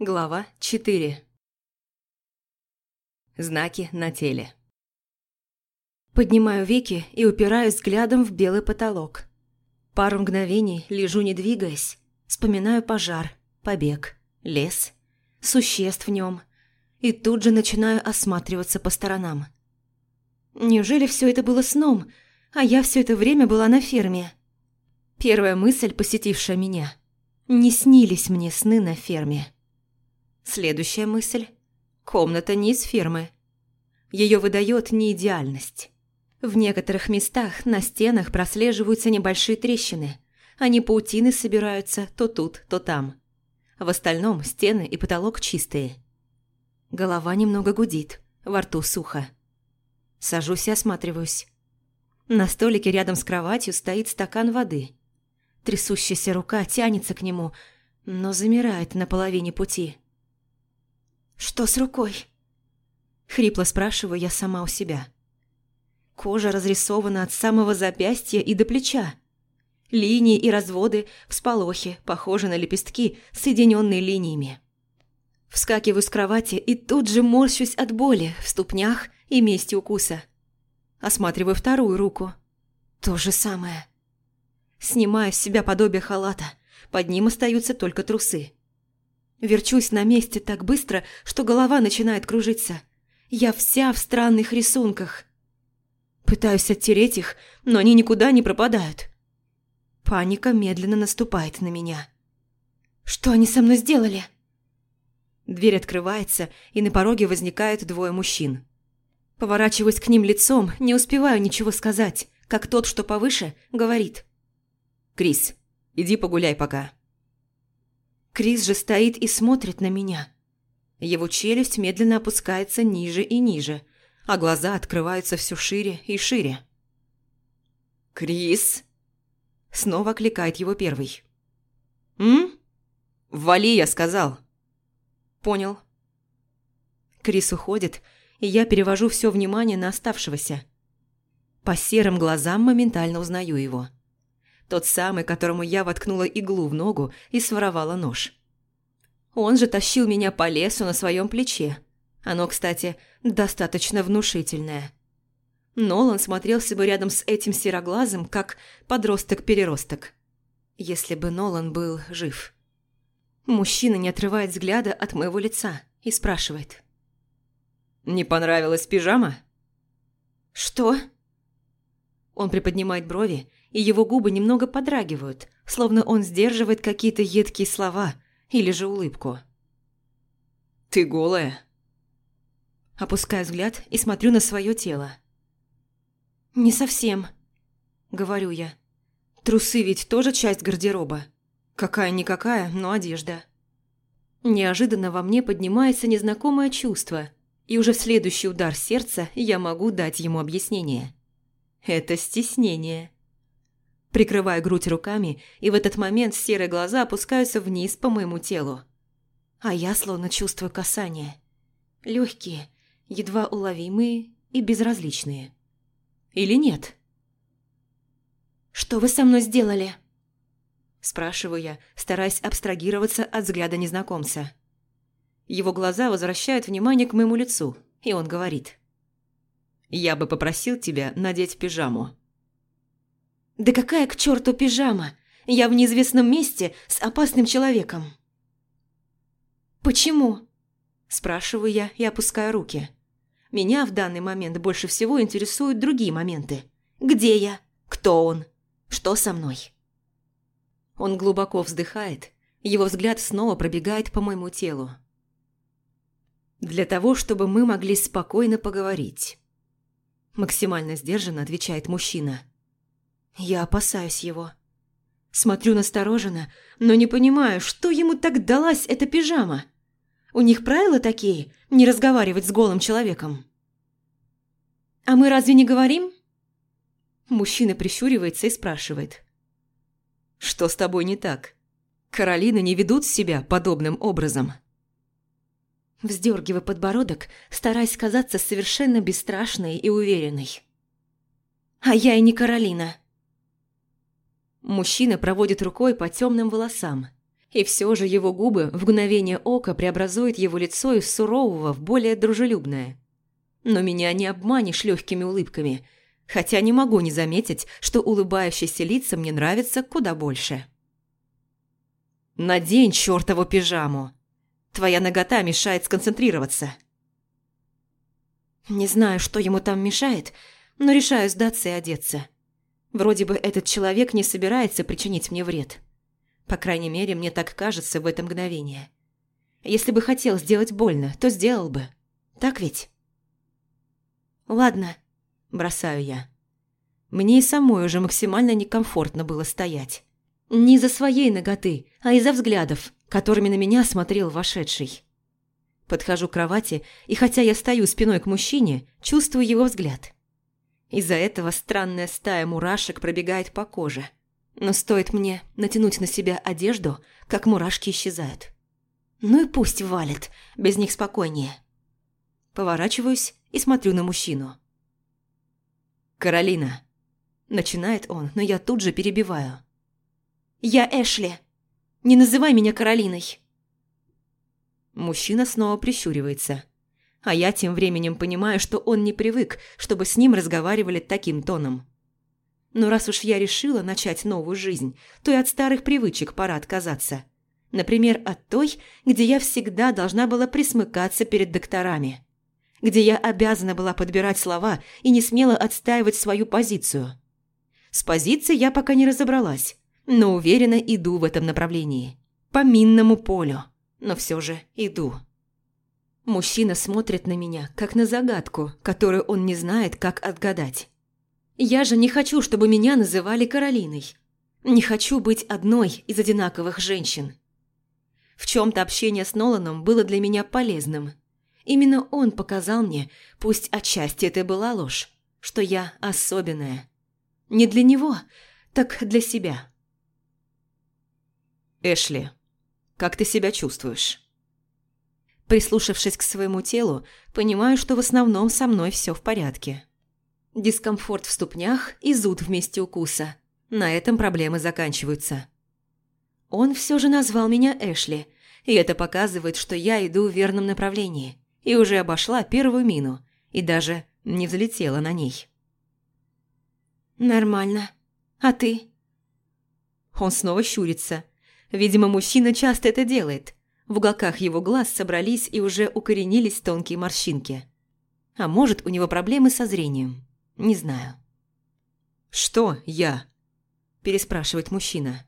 Глава 4 Знаки на теле Поднимаю веки и упираюсь взглядом в белый потолок. Пару мгновений лежу не двигаясь, вспоминаю пожар, побег, лес, существ в нем, и тут же начинаю осматриваться по сторонам. Неужели все это было сном, а я все это время была на ферме? Первая мысль, посетившая меня. Не снились мне сны на ферме. Следующая мысль. Комната не из фермы. Ее выдает неидеальность. В некоторых местах на стенах прослеживаются небольшие трещины. Они паутины собираются то тут, то там. В остальном стены и потолок чистые. Голова немного гудит, во рту сухо. Сажусь и осматриваюсь. На столике рядом с кроватью стоит стакан воды. Трясущаяся рука тянется к нему, но замирает на половине пути. «Что с рукой?» Хрипло спрашиваю я сама у себя. Кожа разрисована от самого запястья и до плеча. Линии и разводы, всполохи, похожи на лепестки, соединенные линиями. Вскакиваю с кровати и тут же морщусь от боли в ступнях и месте укуса. Осматриваю вторую руку. То же самое. Снимаю с себя подобие халата. Под ним остаются только трусы. Верчусь на месте так быстро, что голова начинает кружиться. Я вся в странных рисунках. Пытаюсь оттереть их, но они никуда не пропадают. Паника медленно наступает на меня. Что они со мной сделали? Дверь открывается, и на пороге возникают двое мужчин. Поворачиваюсь к ним лицом, не успеваю ничего сказать, как тот, что повыше, говорит. «Крис, иди погуляй пока». Крис же стоит и смотрит на меня. Его челюсть медленно опускается ниже и ниже, а глаза открываются все шире и шире. «Крис!» Снова кликает его первый. «М? Вали, я сказал!» «Понял». Крис уходит, и я перевожу все внимание на оставшегося. По серым глазам моментально узнаю его. Тот самый, которому я воткнула иглу в ногу и своровала нож. Он же тащил меня по лесу на своем плече. Оно, кстати, достаточно внушительное. Нолан смотрелся бы рядом с этим сероглазым, как подросток-переросток. Если бы Нолан был жив. Мужчина не отрывает взгляда от моего лица и спрашивает. «Не понравилась пижама?» «Что?» Он приподнимает брови, и его губы немного подрагивают, словно он сдерживает какие-то едкие слова или же улыбку. «Ты голая?» Опускаю взгляд и смотрю на свое тело. «Не совсем», — говорю я. «Трусы ведь тоже часть гардероба. Какая-никакая, но одежда». Неожиданно во мне поднимается незнакомое чувство, и уже в следующий удар сердца я могу дать ему объяснение. Это стеснение. Прикрываю грудь руками, и в этот момент серые глаза опускаются вниз по моему телу. А я словно чувствую касание. Легкие, едва уловимые и безразличные. Или нет? «Что вы со мной сделали?» Спрашиваю я, стараясь абстрагироваться от взгляда незнакомца. Его глаза возвращают внимание к моему лицу, и он говорит. «Я бы попросил тебя надеть пижаму». «Да какая к черту пижама? Я в неизвестном месте с опасным человеком». «Почему?» – спрашиваю я и опускаю руки. Меня в данный момент больше всего интересуют другие моменты. Где я? Кто он? Что со мной? Он глубоко вздыхает, его взгляд снова пробегает по моему телу. Для того, чтобы мы могли спокойно поговорить. Максимально сдержанно отвечает мужчина. Я опасаюсь его. Смотрю настороженно, но не понимаю, что ему так далась эта пижама. У них правила такие – не разговаривать с голым человеком. «А мы разве не говорим?» Мужчина прищуривается и спрашивает. «Что с тобой не так? Каролины не ведут себя подобным образом?» Вздергивая подбородок, стараясь казаться совершенно бесстрашной и уверенной. «А я и не Каролина». Мужчина проводит рукой по темным волосам. И все же его губы в мгновение ока преобразуют его лицо из сурового в более дружелюбное. Но меня не обманешь легкими улыбками, хотя не могу не заметить, что улыбающиеся лица мне нравятся куда больше. «Надень чертову пижаму! Твоя нагота мешает сконцентрироваться!» Не знаю, что ему там мешает, но решаю сдаться и одеться. Вроде бы этот человек не собирается причинить мне вред. По крайней мере, мне так кажется в это мгновение. Если бы хотел сделать больно, то сделал бы. Так ведь? Ладно, бросаю я. Мне и самой уже максимально некомфортно было стоять. Не из-за своей ноготы, а из-за взглядов, которыми на меня смотрел вошедший. Подхожу к кровати, и хотя я стою спиной к мужчине, чувствую его взгляд. Из-за этого странная стая мурашек пробегает по коже. Но стоит мне натянуть на себя одежду, как мурашки исчезают. Ну и пусть валит, без них спокойнее. Поворачиваюсь и смотрю на мужчину. «Каролина», – начинает он, но я тут же перебиваю. «Я Эшли. Не называй меня Каролиной». Мужчина снова прищуривается. А я тем временем понимаю, что он не привык, чтобы с ним разговаривали таким тоном. Но раз уж я решила начать новую жизнь, то и от старых привычек пора отказаться. Например, от той, где я всегда должна была присмыкаться перед докторами. Где я обязана была подбирать слова и не смела отстаивать свою позицию. С позицией я пока не разобралась, но уверенно иду в этом направлении. По минному полю но все же иду. Мужчина смотрит на меня, как на загадку, которую он не знает, как отгадать. Я же не хочу, чтобы меня называли Каролиной. Не хочу быть одной из одинаковых женщин. В чем-то общение с Ноланом было для меня полезным. Именно он показал мне, пусть отчасти это была ложь, что я особенная. Не для него, так для себя. Эшли. Как ты себя чувствуешь?» Прислушавшись к своему телу, понимаю, что в основном со мной все в порядке. Дискомфорт в ступнях и зуд в месте укуса. На этом проблемы заканчиваются. Он все же назвал меня Эшли, и это показывает, что я иду в верном направлении, и уже обошла первую мину, и даже не взлетела на ней. «Нормально. А ты?» Он снова щурится, Видимо, мужчина часто это делает. В уголках его глаз собрались и уже укоренились тонкие морщинки. А может, у него проблемы со зрением. Не знаю. «Что я?» – переспрашивает мужчина.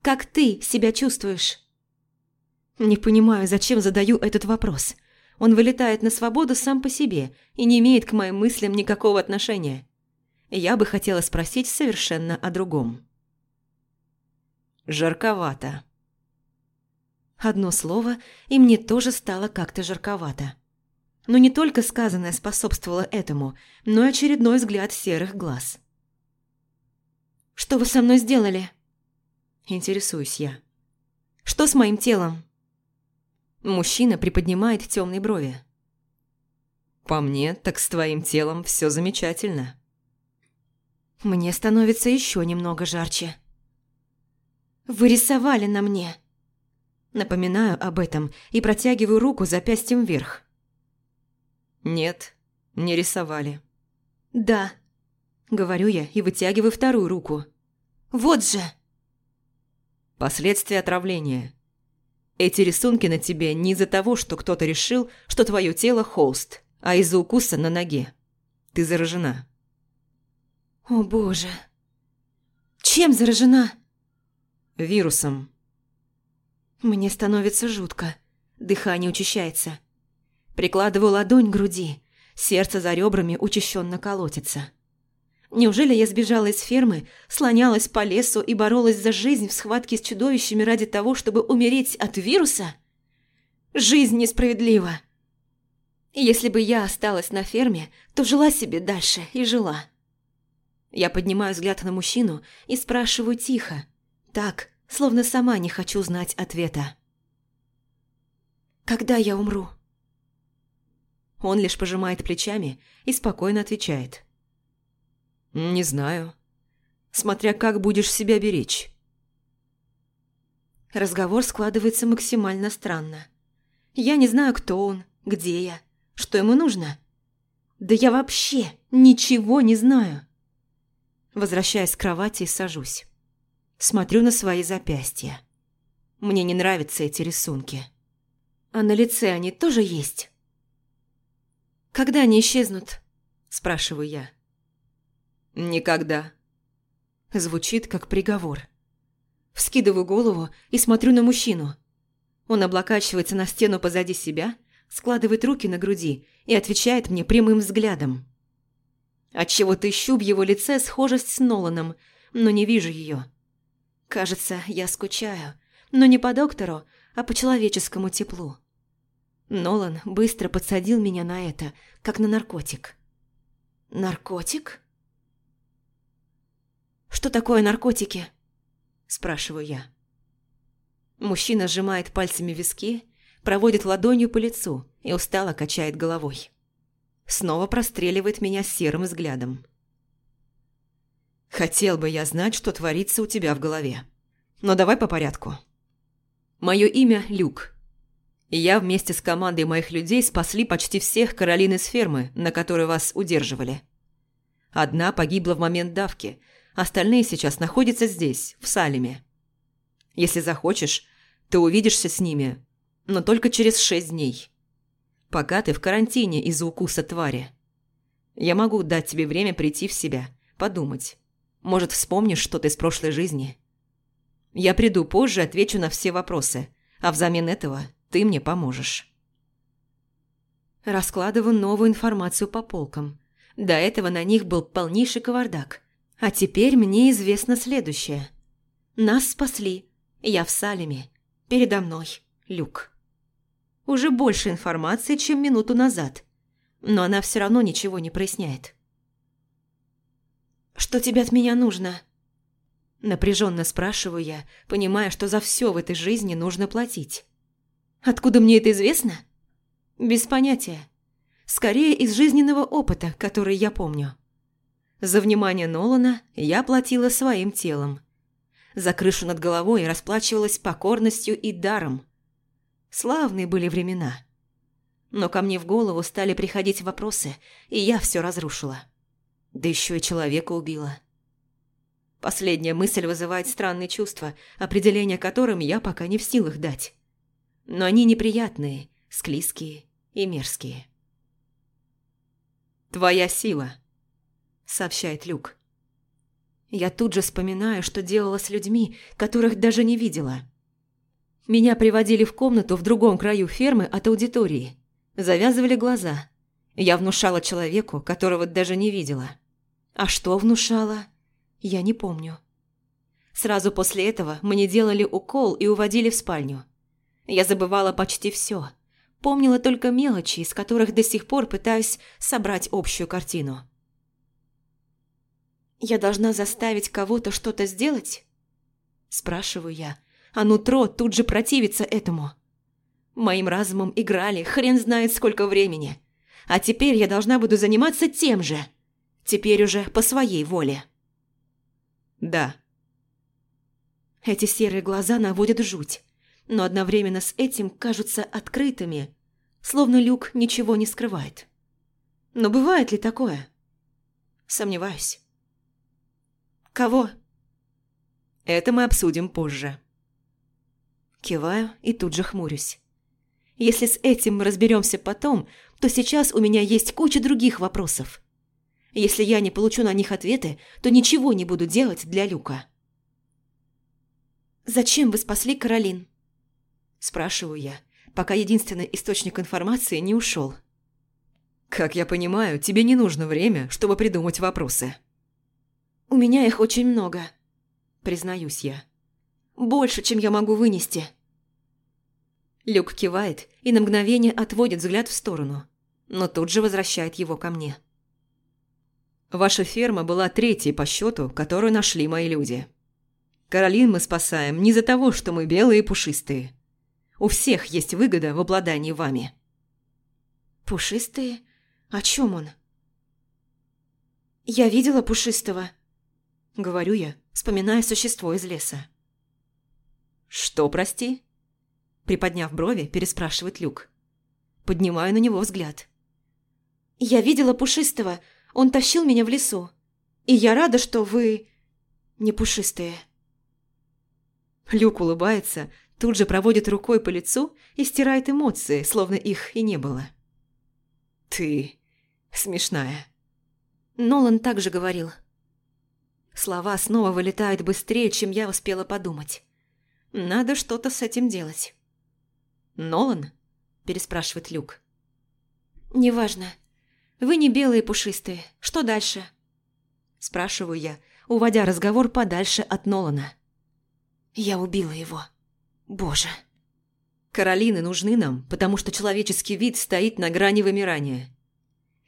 «Как ты себя чувствуешь?» Не понимаю, зачем задаю этот вопрос. Он вылетает на свободу сам по себе и не имеет к моим мыслям никакого отношения. Я бы хотела спросить совершенно о другом. Жарковато. Одно слово, и мне тоже стало как-то жарковато. Но не только сказанное способствовало этому, но и очередной взгляд серых глаз. «Что вы со мной сделали?» Интересуюсь я. «Что с моим телом?» Мужчина приподнимает темные брови. «По мне, так с твоим телом все замечательно». Мне становится еще немного жарче. Вы рисовали на мне. Напоминаю об этом и протягиваю руку запястьем вверх. Нет, не рисовали. Да, говорю я и вытягиваю вторую руку. Вот же! Последствия отравления. Эти рисунки на тебе не из-за того, что кто-то решил, что твое тело холст, а из-за укуса на ноге. Ты заражена. О боже. Чем заражена? Вирусом. Мне становится жутко. Дыхание учащается. Прикладываю ладонь к груди. Сердце за ребрами учащенно колотится. Неужели я сбежала из фермы, слонялась по лесу и боролась за жизнь в схватке с чудовищами ради того, чтобы умереть от вируса? Жизнь несправедлива. Если бы я осталась на ферме, то жила себе дальше и жила. Я поднимаю взгляд на мужчину и спрашиваю тихо, так, словно сама не хочу знать ответа. «Когда я умру?» Он лишь пожимает плечами и спокойно отвечает. «Не знаю. Смотря как будешь себя беречь». Разговор складывается максимально странно. Я не знаю, кто он, где я, что ему нужно. Да я вообще ничего не знаю. Возвращаясь к кровати, сажусь. Смотрю на свои запястья. Мне не нравятся эти рисунки. А на лице они тоже есть? Когда они исчезнут? Спрашиваю я. Никогда. Звучит как приговор. Вскидываю голову и смотрю на мужчину. Он облокачивается на стену позади себя, складывает руки на груди и отвечает мне прямым взглядом. Отчего-то ищу в его лице схожесть с Ноланом, но не вижу ее. Кажется, я скучаю, но не по доктору, а по человеческому теплу. Нолан быстро подсадил меня на это, как на наркотик. Наркотик? Что такое наркотики? Спрашиваю я. Мужчина сжимает пальцами виски, проводит ладонью по лицу и устало качает головой. Снова простреливает меня серым взглядом. Хотел бы я знать, что творится у тебя в голове. Но давай по порядку. Мое имя Люк. Я вместе с командой моих людей спасли почти всех Каролин из фермы, на которой вас удерживали. Одна погибла в момент давки, остальные сейчас находятся здесь, в Салеме. Если захочешь, ты увидишься с ними, но только через шесть дней. Пока ты в карантине из-за укуса твари. Я могу дать тебе время прийти в себя, подумать. Может, вспомнишь что-то из прошлой жизни. Я приду позже, отвечу на все вопросы, а взамен этого ты мне поможешь. Раскладываю новую информацию по полкам. До этого на них был полнейший кавардак. А теперь мне известно следующее. Нас спасли. Я в Салеме. Передо мной Люк. Уже больше информации, чем минуту назад. Но она все равно ничего не проясняет. «Что тебе от меня нужно?» Напряженно спрашиваю я, понимая, что за все в этой жизни нужно платить. Откуда мне это известно? Без понятия. Скорее из жизненного опыта, который я помню. За внимание Нолана я платила своим телом. За крышу над головой расплачивалась покорностью и даром. Славные были времена. Но ко мне в голову стали приходить вопросы, и я все разрушила. Да еще и человека убила. Последняя мысль вызывает странные чувства, определение которым я пока не в силах дать. Но они неприятные, склизкие и мерзкие. «Твоя сила», — сообщает Люк. Я тут же вспоминаю, что делала с людьми, которых даже не видела. Меня приводили в комнату в другом краю фермы от аудитории. Завязывали глаза. Я внушала человеку, которого даже не видела. А что внушала? Я не помню. Сразу после этого мне делали укол и уводили в спальню. Я забывала почти все. Помнила только мелочи, из которых до сих пор пытаюсь собрать общую картину. «Я должна заставить кого-то что-то сделать?» Спрашиваю я, а нутро тут же противится этому. Моим разумом играли хрен знает сколько времени. А теперь я должна буду заниматься тем же. Теперь уже по своей воле. Да. Эти серые глаза наводят жуть, но одновременно с этим кажутся открытыми, словно Люк ничего не скрывает. Но бывает ли такое? Сомневаюсь. Кого? Это мы обсудим позже. Киваю и тут же хмурюсь. Если с этим мы разберемся потом, то сейчас у меня есть куча других вопросов. Если я не получу на них ответы, то ничего не буду делать для Люка. «Зачем вы спасли Каролин?» Спрашиваю я, пока единственный источник информации не ушел. «Как я понимаю, тебе не нужно время, чтобы придумать вопросы». «У меня их очень много», признаюсь я. «Больше, чем я могу вынести». Люк кивает и на мгновение отводит взгляд в сторону, но тут же возвращает его ко мне. Ваша ферма была третьей по счету, которую нашли мои люди. Каролин мы спасаем не из-за того, что мы белые и пушистые. У всех есть выгода в обладании вами». «Пушистые? О чем он?» «Я видела пушистого», — говорю я, вспоминая существо из леса. «Что, прости?» Приподняв брови, переспрашивает Люк. Поднимаю на него взгляд. «Я видела Пушистого. Он тащил меня в лесу. И я рада, что вы... не пушистые». Люк улыбается, тут же проводит рукой по лицу и стирает эмоции, словно их и не было. «Ты смешная». Нолан также говорил. Слова снова вылетают быстрее, чем я успела подумать. Надо что-то с этим делать. «Нолан?» – переспрашивает Люк. «Неважно. Вы не белые пушистые. Что дальше?» Спрашиваю я, уводя разговор подальше от Нолана. «Я убила его. Боже!» Каролины нужны нам, потому что человеческий вид стоит на грани вымирания.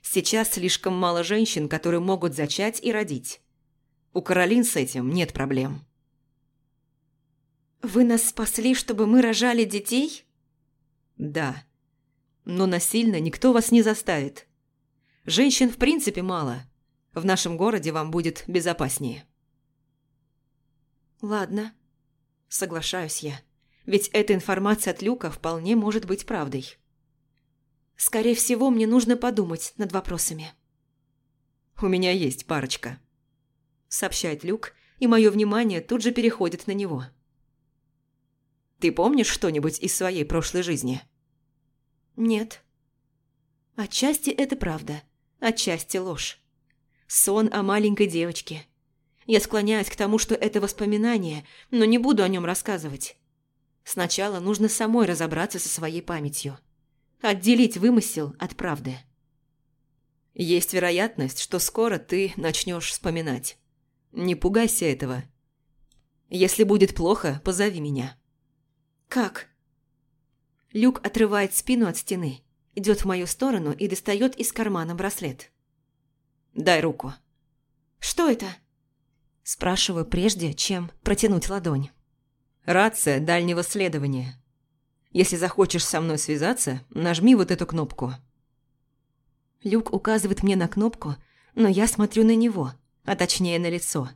Сейчас слишком мало женщин, которые могут зачать и родить. У Каролин с этим нет проблем. «Вы нас спасли, чтобы мы рожали детей?» Да. Но насильно никто вас не заставит. Женщин в принципе мало. В нашем городе вам будет безопаснее. Ладно. Соглашаюсь я. Ведь эта информация от Люка вполне может быть правдой. Скорее всего, мне нужно подумать над вопросами. «У меня есть парочка», – сообщает Люк, и мое внимание тут же переходит на него. Ты помнишь что-нибудь из своей прошлой жизни? Нет. Отчасти это правда, отчасти ложь. Сон о маленькой девочке. Я склоняюсь к тому, что это воспоминание, но не буду о нем рассказывать. Сначала нужно самой разобраться со своей памятью. Отделить вымысел от правды. Есть вероятность, что скоро ты начнешь вспоминать. Не пугайся этого. Если будет плохо, позови меня. «Как?» Люк отрывает спину от стены, идет в мою сторону и достает из кармана браслет. «Дай руку». «Что это?» Спрашиваю прежде, чем протянуть ладонь. «Рация дальнего следования. Если захочешь со мной связаться, нажми вот эту кнопку». Люк указывает мне на кнопку, но я смотрю на него, а точнее на лицо.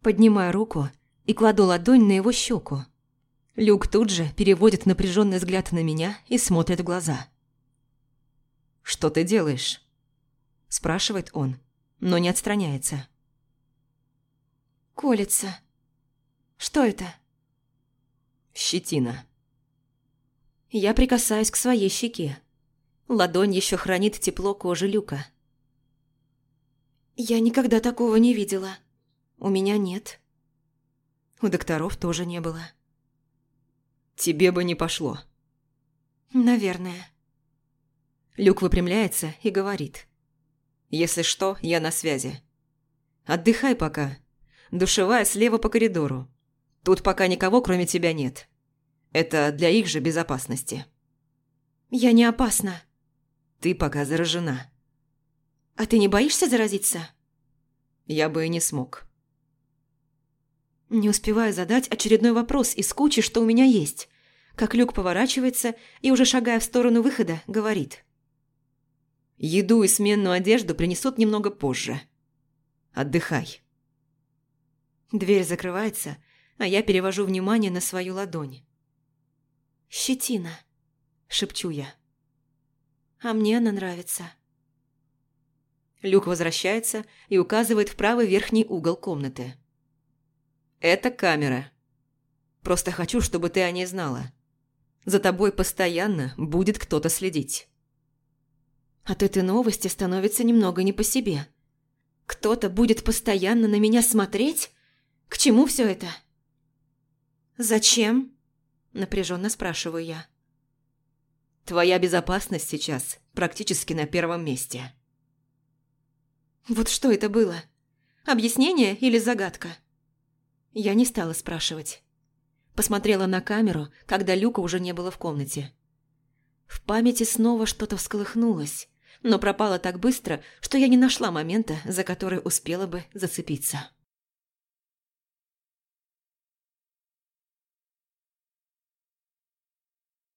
Поднимаю руку и кладу ладонь на его щеку. Люк тут же переводит напряженный взгляд на меня и смотрит в глаза. «Что ты делаешь?» – спрашивает он, но не отстраняется. «Колется. Что это?» «Щетина». Я прикасаюсь к своей щеке. Ладонь еще хранит тепло кожи Люка. «Я никогда такого не видела. У меня нет. У докторов тоже не было». Тебе бы не пошло. Наверное. Люк выпрямляется и говорит. Если что, я на связи. Отдыхай пока. Душевая слева по коридору. Тут пока никого, кроме тебя, нет. Это для их же безопасности. Я не опасна. Ты пока заражена. А ты не боишься заразиться? Я бы и не смог. Не успеваю задать очередной вопрос из кучи, что у меня есть. Как Люк поворачивается и, уже шагая в сторону выхода, говорит. «Еду и сменную одежду принесут немного позже. Отдыхай». Дверь закрывается, а я перевожу внимание на свою ладонь. «Щетина», – шепчу я. «А мне она нравится». Люк возвращается и указывает в правый верхний угол комнаты. Это камера. Просто хочу, чтобы ты о ней знала. За тобой постоянно будет кто-то следить. От этой новости становится немного не по себе. Кто-то будет постоянно на меня смотреть? К чему все это? Зачем? Напряженно спрашиваю я. Твоя безопасность сейчас практически на первом месте. Вот что это было? Объяснение или загадка? Я не стала спрашивать. Посмотрела на камеру, когда Люка уже не было в комнате. В памяти снова что-то всколыхнулось, но пропало так быстро, что я не нашла момента, за который успела бы зацепиться.